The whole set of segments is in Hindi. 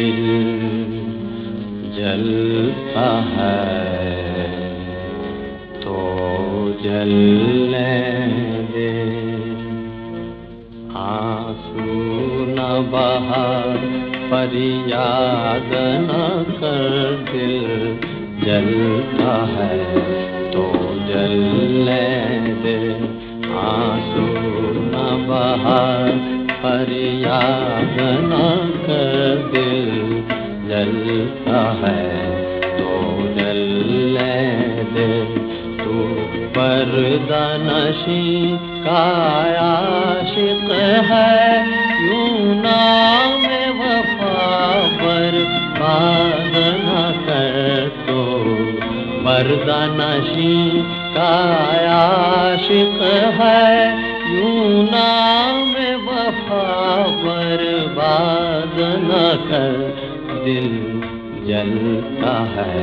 दिल जलता है तो जलने दे। आँसू न बहा पर याद न कर, दिल जलता है तो जलने दे। आँसू न बहा पर याद न कर जलता है। तो जलने दे तू पर्दा नशी का है। यूँ नाम वफा बर्बाद न कर तो पर्दा नशी का है। यूँ नाम वफा बर्बाद न कर दिल जलता है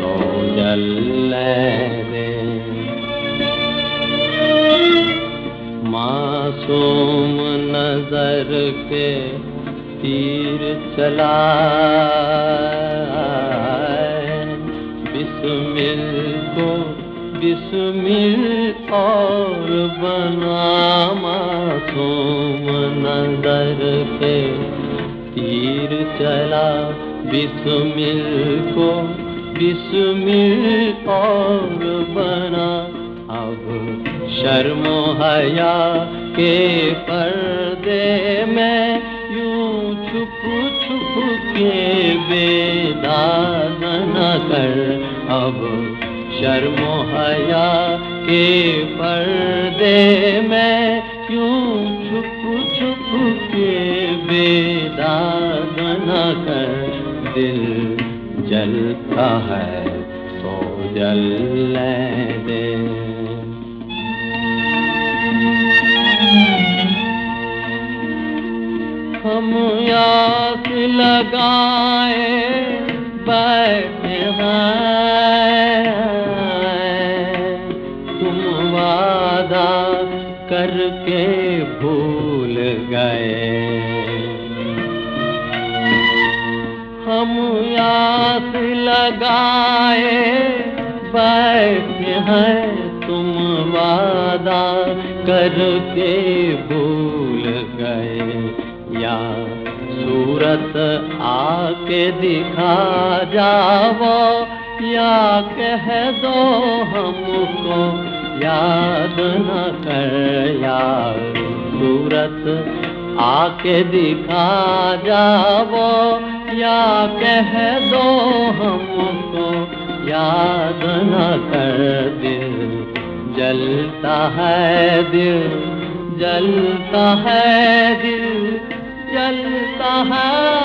तो जलने दे मासूम नज़र के तीर चला बिस्मिल को बिस्मिल और बना मासूम नज़र के तीर चला, बिस्मिल को बिस्मिल और बना। अब शर्म हया के पर्दे में यूँ छुप छुप के बेदाग न कर। अब शर्म हया के पर्दे में न कर, दिल जलता है तो जल दे। हम यास लगाए, बैठे तुम वादा करके भूल गए। हम यास लगाए, बैठे हैं तुम वादा करके भूल गए। या सूरत आके दिखा जाओ या कह दो हमको याद न कर। या सूरत आके दिखा जाओ या कह दो हमको, याद न कर दिल। जलता है दिल, जलता है दिल, जलता है।